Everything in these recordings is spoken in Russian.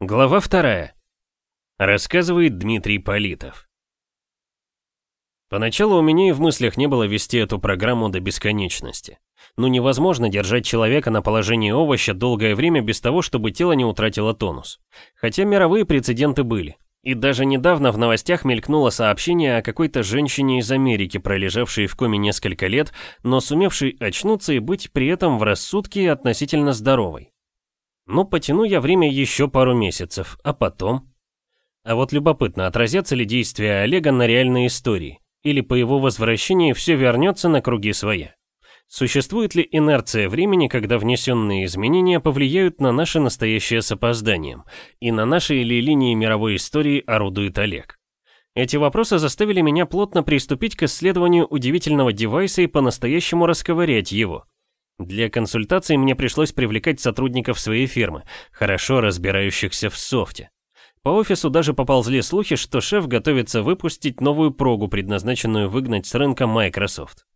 Глава вторая. Рассказывает Дмитрий Политов. Поначалу у меня и в мыслях не было вести эту программу до бесконечности. Ну невозможно держать человека на положении овоща долгое время без того, чтобы тело не утратило тонус. Хотя мировые прецеденты были. И даже недавно в новостях мелькнуло сообщение о какой-то женщине из Америки, пролежавшей в коме несколько лет, но сумевшей очнуться и быть при этом в рассудке относительно здоровой. Ну, потяну я время еще пару месяцев, а потом... А вот любопытно, отразятся ли действия Олега на реальной истории, или по его возвращении все вернется на круги своя. Существует ли инерция времени, когда внесенные изменения повлияют на наше настоящее с опозданием, и на нашей ли линии мировой истории орудует Олег? Эти вопросы заставили меня плотно приступить к исследованию удивительного девайса и по-настоящему расковырять его. Для консультаций мне пришлось привлекать сотрудников своей фирмы, хорошо разбирающихся в софте. По офису даже поползли слухи, что шеф готовится выпустить новую прогу, предназначенную выгнать с рынка Microsoft.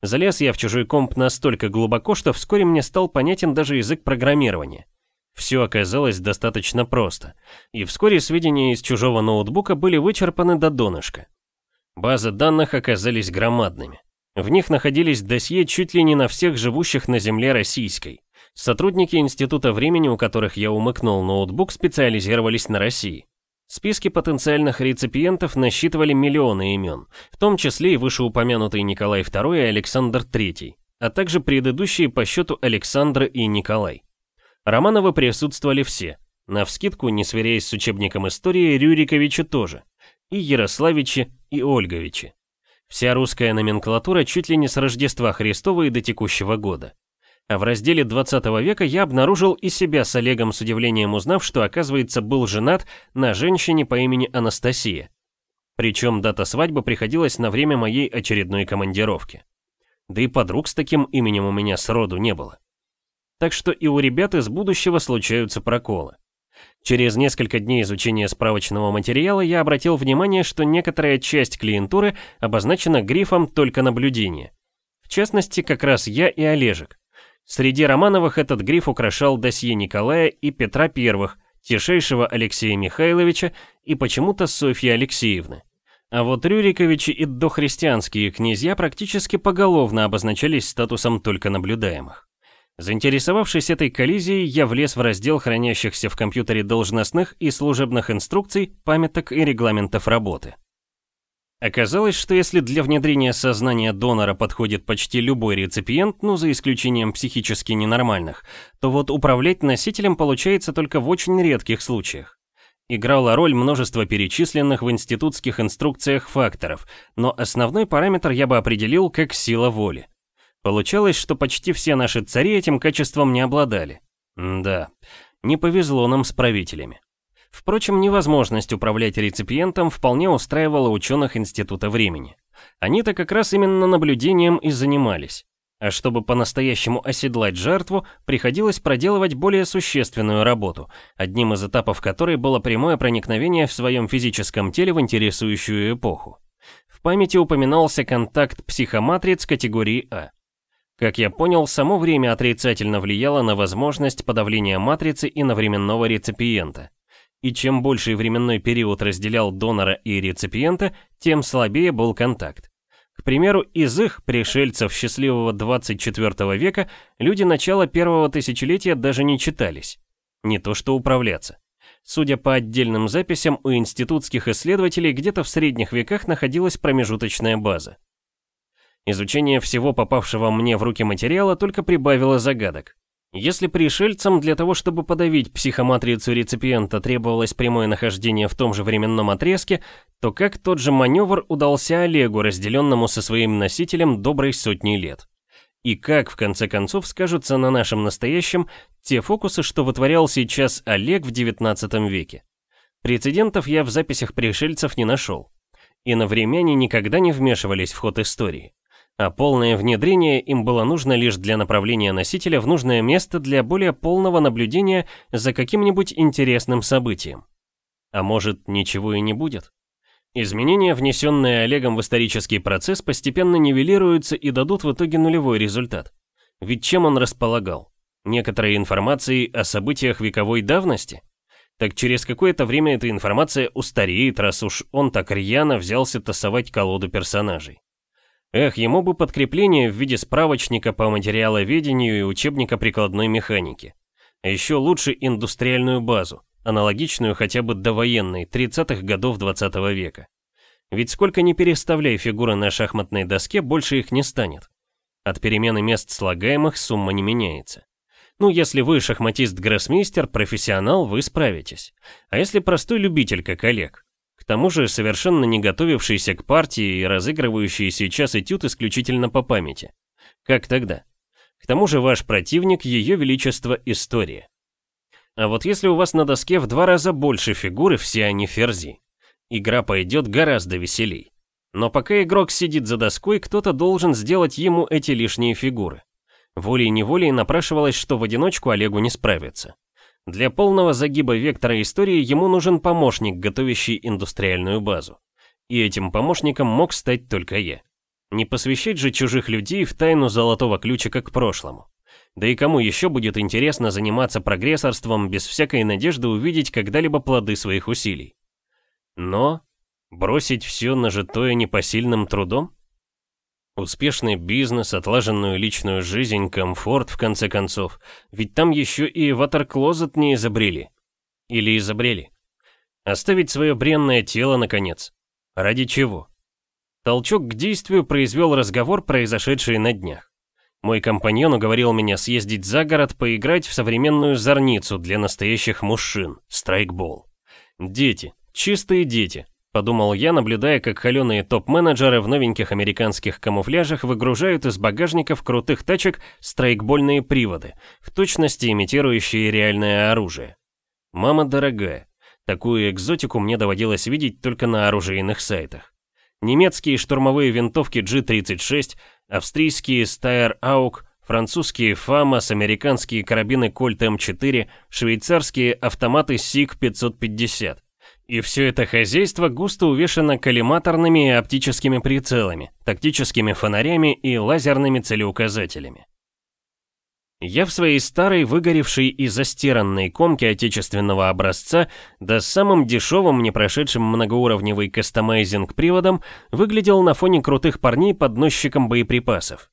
Залез я в чужой комп настолько глубоко, что вскоре мне стал понятен даже язык программирования. Все оказалось достаточно просто, и вскоре сведения из чужого ноутбука были вычерпаны до донышка. Базы данных оказались громадными. В них находились досье чуть ли не на всех живущих на земле российской. Сотрудники Института времени, у которых я умыкнул ноутбук, специализировались на России. Списки потенциальных реципиентов насчитывали миллионы имен, в том числе и вышеупомянутый Николай II и Александр III, а также предыдущие по счету Александр и Николай. Романовы присутствовали все, навскидку, не сверяясь с учебником истории, Рюриковичи тоже, и Ярославичи, и Ольговичи. Вся русская номенклатура чуть ли не с Рождества Христова и до текущего года. А в разделе 20 века я обнаружил и себя с Олегом с удивлением узнав, что, оказывается, был женат на женщине по имени Анастасия. Причем дата свадьбы приходилась на время моей очередной командировки. Да и подруг с таким именем у меня сроду не было. Так что и у ребят из будущего случаются проколы. Через несколько дней изучения справочного материала я обратил внимание, что некоторая часть клиентуры обозначена грифом «только наблюдение». В частности, как раз я и Олежек. Среди Романовых этот гриф украшал досье Николая и Петра I, Тишейшего Алексея Михайловича и почему-то Софьи Алексеевны. А вот Рюриковичи и дохристианские князья практически поголовно обозначались статусом только наблюдаемых. Заинтересовавшись этой коллизией, я влез в раздел хранящихся в компьютере должностных и служебных инструкций, памяток и регламентов работы. Оказалось, что если для внедрения сознания донора подходит почти любой реципиент, ну за исключением психически ненормальных, то вот управлять носителем получается только в очень редких случаях. Играла роль множество перечисленных в институтских инструкциях факторов, но основной параметр я бы определил как сила воли. Получалось, что почти все наши цари этим качеством не обладали. М да, не повезло нам с правителями. Впрочем, невозможность управлять реципиентом вполне устраивала ученых Института времени. Они-то как раз именно наблюдением и занимались. А чтобы по-настоящему оседлать жертву, приходилось проделывать более существенную работу, одним из этапов которой было прямое проникновение в своем физическом теле в интересующую эпоху. В памяти упоминался контакт психоматриц категории А. Как я понял, само время отрицательно влияло на возможность подавления матрицы и на временного реципиента и чем больший временной период разделял донора и реципиента, тем слабее был контакт. К примеру, из их пришельцев счастливого 24 века люди начала первого тысячелетия даже не читались. Не то что управляться. Судя по отдельным записям, у институтских исследователей где-то в средних веках находилась промежуточная база. Изучение всего попавшего мне в руки материала только прибавило загадок. Если пришельцам для того, чтобы подавить психоматрицу реципиента требовалось прямое нахождение в том же временном отрезке, то как тот же маневр удался Олегу, разделенному со своим носителем доброй сотни лет? И как, в конце концов, скажутся на нашем настоящем те фокусы, что вытворял сейчас Олег в 19 веке? Прецедентов я в записях пришельцев не нашел. И на времени никогда не вмешивались в ход истории а полное внедрение им было нужно лишь для направления носителя в нужное место для более полного наблюдения за каким-нибудь интересным событием. А может, ничего и не будет? Изменения, внесенные Олегом в исторический процесс, постепенно нивелируются и дадут в итоге нулевой результат. Ведь чем он располагал? Некоторой информацией о событиях вековой давности? Так через какое-то время эта информация устареет, раз уж он так рьяно взялся тасовать колоду персонажей. Эх, ему бы подкрепление в виде справочника по материаловедению и учебника прикладной механики. А еще лучше индустриальную базу, аналогичную хотя бы довоенной, 30-х годов 20 -го века. Ведь сколько ни переставляй фигуры на шахматной доске, больше их не станет. От перемены мест слагаемых сумма не меняется. Ну, если вы шахматист-гроссмейстер, профессионал, вы справитесь. А если простой любитель, как Олег? Тому же совершенно не готовившийся к партии и разыгрывающий сейчас этюд исключительно по памяти. Как тогда? К тому же ваш противник – Ее Величество История. А вот если у вас на доске в два раза больше фигуры, все они ферзи, игра пойдет гораздо веселей. Но пока игрок сидит за доской, кто-то должен сделать ему эти лишние фигуры. Волей-неволей напрашивалось, что в одиночку Олегу не справится. Для полного загиба вектора истории ему нужен помощник, готовящий индустриальную базу. И этим помощником мог стать только я. Не посвящать же чужих людей в тайну золотого ключика к прошлому. Да и кому еще будет интересно заниматься прогрессорством без всякой надежды увидеть когда-либо плоды своих усилий? Но бросить все нажитое непосильным трудом? Успешный бизнес, отлаженную личную жизнь, комфорт, в конце концов. Ведь там еще и ватерклозет не изобрели. Или изобрели. Оставить свое бренное тело, наконец. Ради чего? Толчок к действию произвел разговор, произошедший на днях. Мой компаньон уговорил меня съездить за город, поиграть в современную зорницу для настоящих мужчин, страйкбол. Дети, чистые дети, подумал я, наблюдая, как холеные топ-менеджеры в новеньких американских камуфляжах выгружают из багажников крутых тачек страйкбольные приводы, в точности имитирующие реальное оружие. Мама дорогая, такую экзотику мне доводилось видеть только на оружейных сайтах. Немецкие штурмовые винтовки G-36, австрийские Steyr AUK, французские FAMAS, американские карабины Colt M4, швейцарские автоматы SIG 550. И все это хозяйство густо увешано коллиматорными и оптическими прицелами, тактическими фонарями и лазерными целеуказателями. Я в своей старой, выгоревшей и застиранной комке отечественного образца, да с самым дешевым, не прошедшим многоуровневый кастомайзинг приводом, выглядел на фоне крутых парней подносчиком боеприпасов.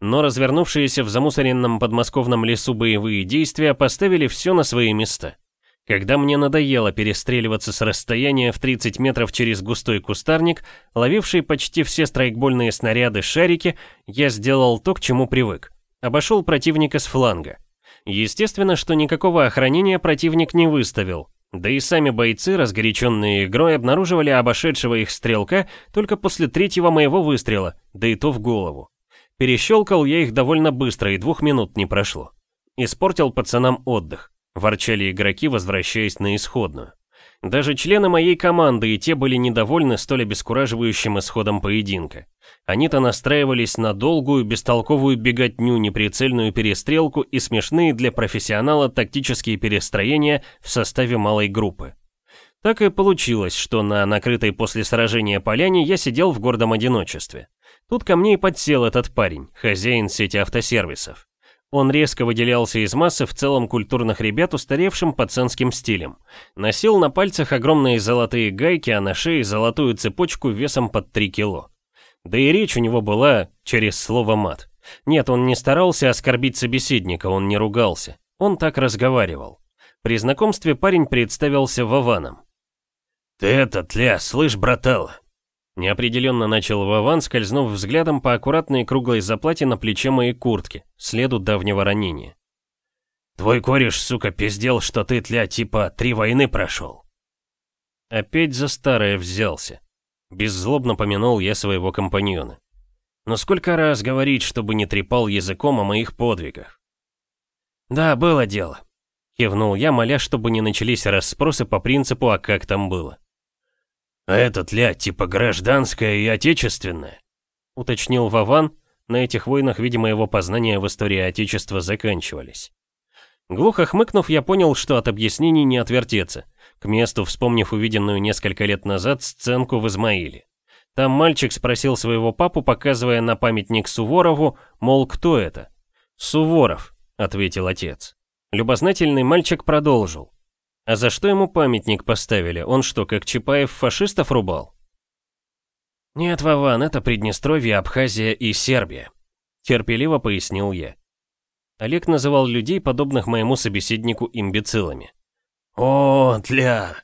Но развернувшиеся в замусоренном подмосковном лесу боевые действия поставили все на свои места. Когда мне надоело перестреливаться с расстояния в 30 метров через густой кустарник, ловивший почти все страйкбольные снаряды шарики, я сделал то, к чему привык. Обошел противника с фланга. Естественно, что никакого охранения противник не выставил. Да и сами бойцы, разгоряченные игрой, обнаруживали обошедшего их стрелка только после третьего моего выстрела, да и то в голову. Перещелкал я их довольно быстро, и двух минут не прошло. Испортил пацанам отдых. Ворчали игроки, возвращаясь на исходную. Даже члены моей команды и те были недовольны столь обескураживающим исходом поединка. Они-то настраивались на долгую, бестолковую беготню, неприцельную перестрелку и смешные для профессионала тактические перестроения в составе малой группы. Так и получилось, что на накрытой после сражения поляне я сидел в гордом одиночестве. Тут ко мне и подсел этот парень, хозяин сети автосервисов. Он резко выделялся из массы в целом культурных ребят устаревшим пацанским стилем. Носил на пальцах огромные золотые гайки, а на шее золотую цепочку весом под 3 кило. Да и речь у него была через слово «мат». Нет, он не старался оскорбить собеседника, он не ругался. Он так разговаривал. При знакомстве парень представился Вованом. «Ты этот, ля, слышь, братала, Неопределенно начал Вован, скользнув взглядом по аккуратной круглой заплате на плече моей куртки, следу давнего ранения. «Твой кореш, сука, пиздел, что ты, тля, типа, три войны прошел». Опять за старое взялся. Беззлобно помянул я своего компаньона. Но сколько раз говорить, чтобы не трепал языком о моих подвигах? «Да, было дело», — кивнул я, моля, чтобы не начались расспросы по принципу, а как там было. «А этот ля типа гражданское и отечественное?» — уточнил Вован. На этих войнах, видимо, его познания в истории Отечества заканчивались. Глухо хмыкнув, я понял, что от объяснений не отвертеться, к месту вспомнив увиденную несколько лет назад сценку в Измаиле. Там мальчик спросил своего папу, показывая на памятник Суворову, мол, кто это? «Суворов», — ответил отец. Любознательный мальчик продолжил. А за что ему памятник поставили? Он что, как Чапаев фашистов рубал? Нет, Вован, это Приднестровье, Абхазия и Сербия. Терпеливо пояснил я. Олег называл людей, подобных моему собеседнику, имбецилами. «О, тля!»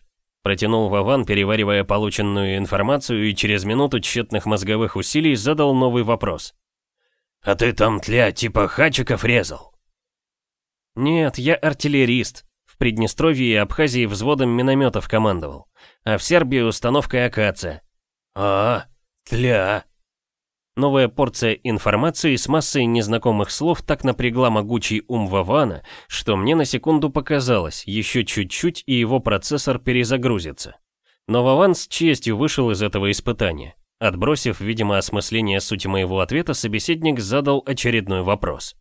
Протянул Вован, переваривая полученную информацию и через минуту тщетных мозговых усилий задал новый вопрос. «А ты там, тля, типа хачиков резал?» «Нет, я артиллерист. Приднестровье и Абхазии взводом минометов командовал. А в Сербии установкой акация». «А, тля!» Новая порция информации с массой незнакомых слов так напрягла могучий ум Вавана, что мне на секунду показалось, еще чуть-чуть и его процессор перезагрузится. Но Ваван с честью вышел из этого испытания. Отбросив, видимо, осмысление сути моего ответа, собеседник задал очередной вопрос.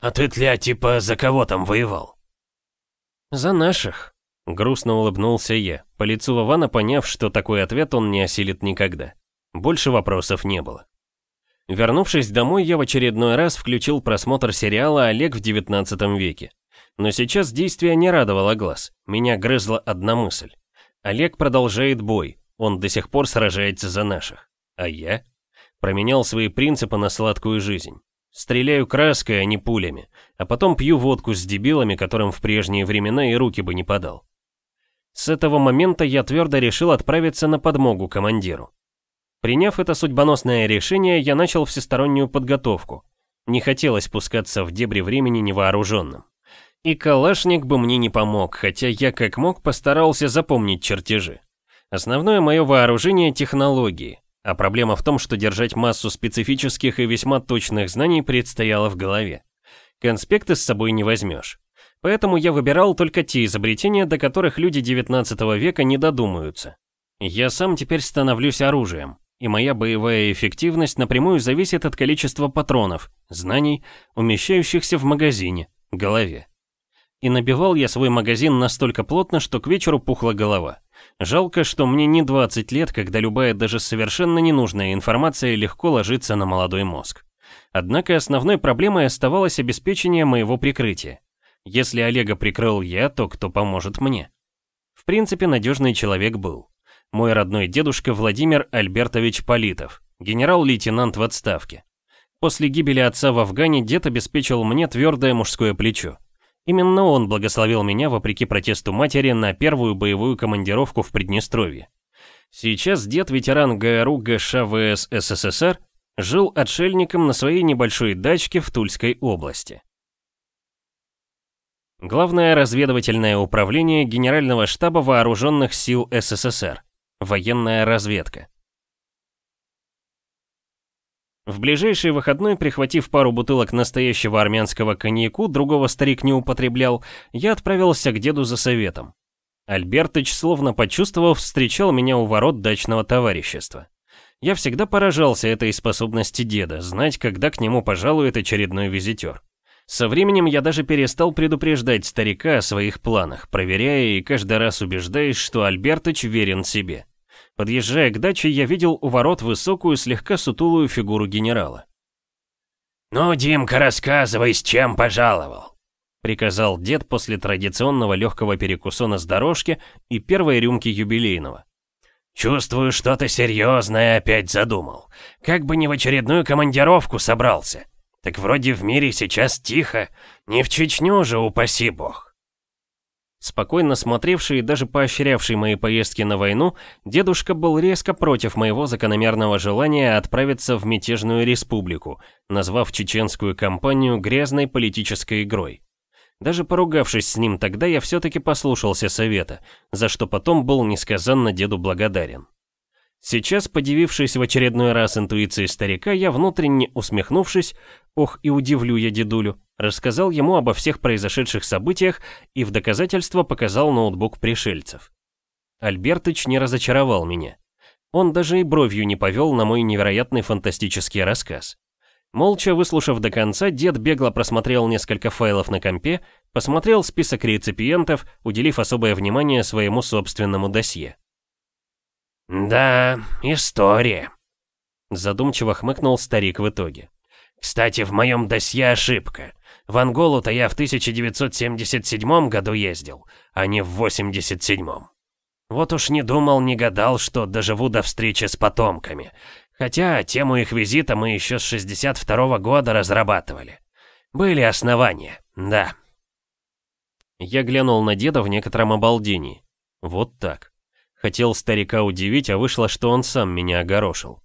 «А ты, тля, типа, за кого там воевал?» «За наших», — грустно улыбнулся я, по лицу Вавана поняв, что такой ответ он не осилит никогда. Больше вопросов не было. Вернувшись домой, я в очередной раз включил просмотр сериала «Олег в 19 веке». Но сейчас действие не радовало глаз. Меня грызла одна мысль. Олег продолжает бой. Он до сих пор сражается за наших. А я? Променял свои принципы на сладкую жизнь. Стреляю краской, а не пулями. А потом пью водку с дебилами, которым в прежние времена и руки бы не подал. С этого момента я твердо решил отправиться на подмогу командиру. Приняв это судьбоносное решение, я начал всестороннюю подготовку. Не хотелось спускаться в дебри времени невооруженным. И калашник бы мне не помог, хотя я как мог постарался запомнить чертежи. Основное мое вооружение — технологии, а проблема в том, что держать массу специфических и весьма точных знаний предстояло в голове. Конспекты с собой не возьмешь. Поэтому я выбирал только те изобретения, до которых люди 19 века не додумаются. Я сам теперь становлюсь оружием и моя боевая эффективность напрямую зависит от количества патронов, знаний, умещающихся в магазине, голове. И набивал я свой магазин настолько плотно, что к вечеру пухла голова. Жалко, что мне не 20 лет, когда любая даже совершенно ненужная информация легко ложится на молодой мозг. Однако основной проблемой оставалось обеспечение моего прикрытия. Если Олега прикрыл я, то кто поможет мне? В принципе, надежный человек был мой родной дедушка Владимир Альбертович Политов, генерал-лейтенант в отставке. После гибели отца в Афгане дед обеспечил мне твердое мужское плечо. Именно он благословил меня, вопреки протесту матери, на первую боевую командировку в Приднестровье. Сейчас дед, ветеран ГРУ ГШ ВС СССР, жил отшельником на своей небольшой дачке в Тульской области. Главное разведывательное управление Генерального штаба Вооруженных сил СССР. Военная разведка. В ближайший выходной, прихватив пару бутылок настоящего армянского коньяку, другого старик не употреблял, я отправился к деду за советом. Альбертыч, словно почувствовав, встречал меня у ворот дачного товарищества. Я всегда поражался этой способности деда, знать, когда к нему пожалует очередной визитер. Со временем я даже перестал предупреждать старика о своих планах, проверяя и каждый раз убеждаясь, что Альбертыч верен себе. Подъезжая к даче, я видел у ворот высокую, слегка сутулую фигуру генерала. «Ну, Димка, рассказывай, с чем пожаловал?» Приказал дед после традиционного легкого перекусона с дорожки и первой рюмки юбилейного. «Чувствую, что-то серьезное опять задумал. Как бы не в очередную командировку собрался. Так вроде в мире сейчас тихо, не в Чечню же, упаси бог». Спокойно смотревший и даже поощрявший мои поездки на войну, дедушка был резко против моего закономерного желания отправиться в мятежную республику, назвав чеченскую кампанию грязной политической игрой. Даже поругавшись с ним тогда, я все-таки послушался совета, за что потом был несказанно деду благодарен. Сейчас, подивившись в очередной раз интуиции старика, я внутренне усмехнувшись, ох и удивлю я дедулю, рассказал ему обо всех произошедших событиях и в доказательство показал ноутбук пришельцев. Альбертыч не разочаровал меня. Он даже и бровью не повел на мой невероятный фантастический рассказ. Молча выслушав до конца, дед бегло просмотрел несколько файлов на компе, посмотрел список реципиентов, уделив особое внимание своему собственному досье. «Да, история», — задумчиво хмыкнул старик в итоге. «Кстати, в моем досье ошибка. В Анголу-то я в 1977 году ездил, а не в 87-м. Вот уж не думал, не гадал, что доживу до встречи с потомками. Хотя тему их визита мы еще с 62 -го года разрабатывали. Были основания, да. Я глянул на деда в некотором обалдении. Вот так. Хотел старика удивить, а вышло, что он сам меня огорошил.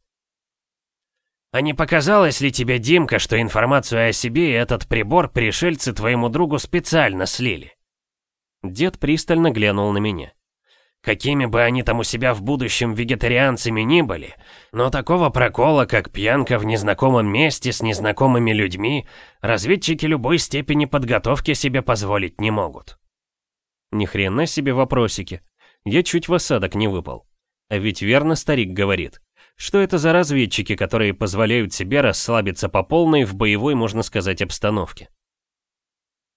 «А не показалось ли тебе, Димка, что информацию о себе и этот прибор пришельцы твоему другу специально слили?» Дед пристально глянул на меня. Какими бы они там у себя в будущем вегетарианцами ни были, но такого прокола, как пьянка в незнакомом месте с незнакомыми людьми, разведчики любой степени подготовки себе позволить не могут. Ни хрена себе вопросики. Я чуть в осадок не выпал. А ведь верно старик говорит. Что это за разведчики, которые позволяют себе расслабиться по полной в боевой, можно сказать, обстановке?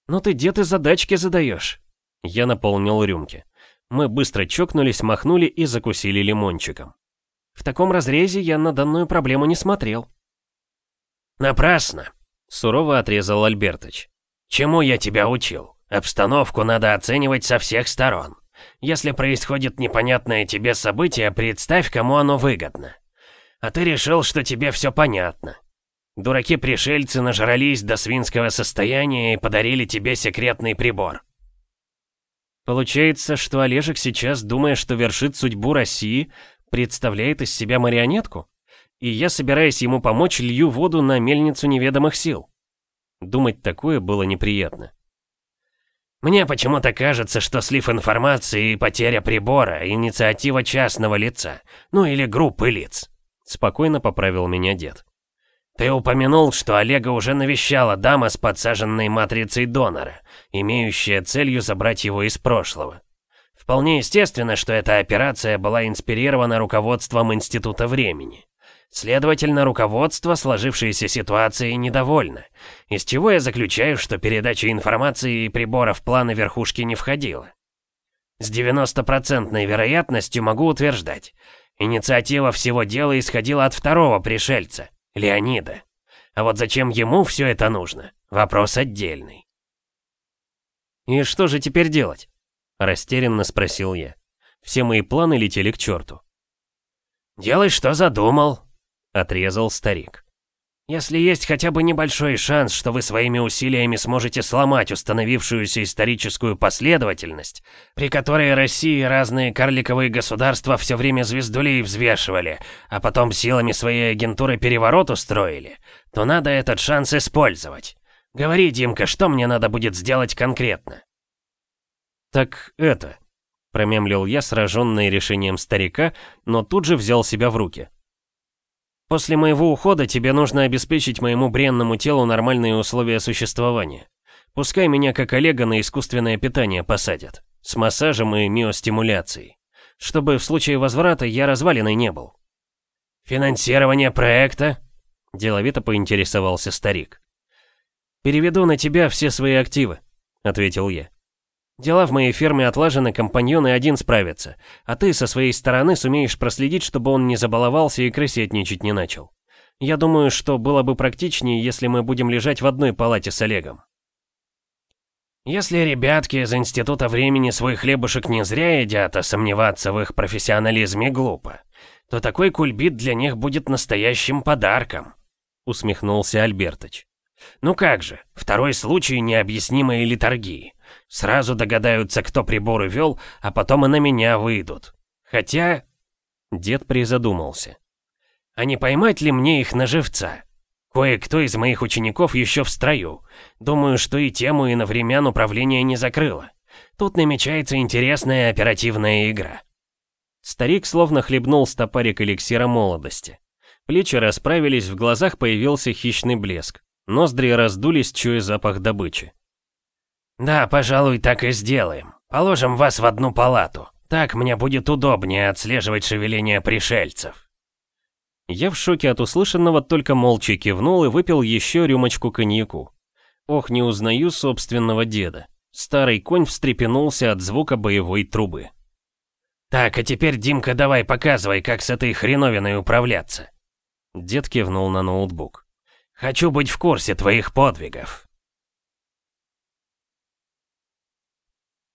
«Ну ты где ты задачки задаешь?» Я наполнил рюмки. Мы быстро чокнулись, махнули и закусили лимончиком. В таком разрезе я на данную проблему не смотрел. «Напрасно», — сурово отрезал Альбертыч. «Чему я тебя учил? Обстановку надо оценивать со всех сторон. Если происходит непонятное тебе событие, представь, кому оно выгодно. А ты решил, что тебе все понятно. Дураки-пришельцы нажрались до свинского состояния и подарили тебе секретный прибор. Получается, что Олежек сейчас, думая, что вершит судьбу России, представляет из себя марионетку? И я, собираясь ему помочь, лью воду на мельницу неведомых сил. Думать такое было неприятно. Мне почему-то кажется, что слив информации и потеря прибора – инициатива частного лица, ну или группы лиц. Спокойно поправил меня дед. Ты упомянул, что Олега уже навещала дама с подсаженной матрицей донора, имеющая целью забрать его из прошлого. Вполне естественно, что эта операция была инспирирована руководством Института времени. Следовательно, руководство сложившейся ситуацией недовольно, из чего я заключаю, что передача информации и приборов в планы верхушки не входила. С 90% вероятностью могу утверждать, инициатива всего дела исходила от второго пришельца, Леонида. А вот зачем ему все это нужно? Вопрос отдельный. «И что же теперь делать?» Растерянно спросил я. Все мои планы летели к черту. «Делай, что задумал», — отрезал старик. Если есть хотя бы небольшой шанс, что вы своими усилиями сможете сломать установившуюся историческую последовательность, при которой России разные карликовые государства все время звездулей взвешивали, а потом силами своей агентуры переворот устроили, то надо этот шанс использовать. Говори, Димка, что мне надо будет сделать конкретно? Так это... Промемлил я, сраженный решением старика, но тут же взял себя в руки. После моего ухода тебе нужно обеспечить моему бренному телу нормальные условия существования. Пускай меня как Олега на искусственное питание посадят. С массажем и миостимуляцией. Чтобы в случае возврата я разваленный не был. «Финансирование проекта?» Деловито поинтересовался старик. «Переведу на тебя все свои активы», — ответил я. Дела в моей ферме отлажены, компаньоны один справится, а ты со своей стороны сумеешь проследить, чтобы он не забаловался и крысетничать не начал. Я думаю, что было бы практичнее, если мы будем лежать в одной палате с Олегом. Если ребятки из Института времени свой хлебушек не зря едят, а сомневаться в их профессионализме глупо, то такой кульбит для них будет настоящим подарком», — усмехнулся Альбертыч. «Ну как же, второй случай необъяснимой литургии. Сразу догадаются, кто приборы вел, а потом и на меня выйдут. Хотя...» Дед призадумался. «А не поймать ли мне их на живца? Кое-кто из моих учеников еще в строю. Думаю, что и тему и на времен управления не закрыло. Тут намечается интересная оперативная игра». Старик словно хлебнул стопарик эликсира молодости. Плечи расправились, в глазах появился хищный блеск. Ноздри раздулись, чуя запах добычи. «Да, пожалуй, так и сделаем. Положим вас в одну палату. Так мне будет удобнее отслеживать шевеление пришельцев». Я в шоке от услышанного только молча кивнул и выпил еще рюмочку коньяку. Ох, не узнаю собственного деда. Старый конь встрепенулся от звука боевой трубы. «Так, а теперь, Димка, давай показывай, как с этой хреновиной управляться». Дед кивнул на ноутбук. «Хочу быть в курсе твоих подвигов».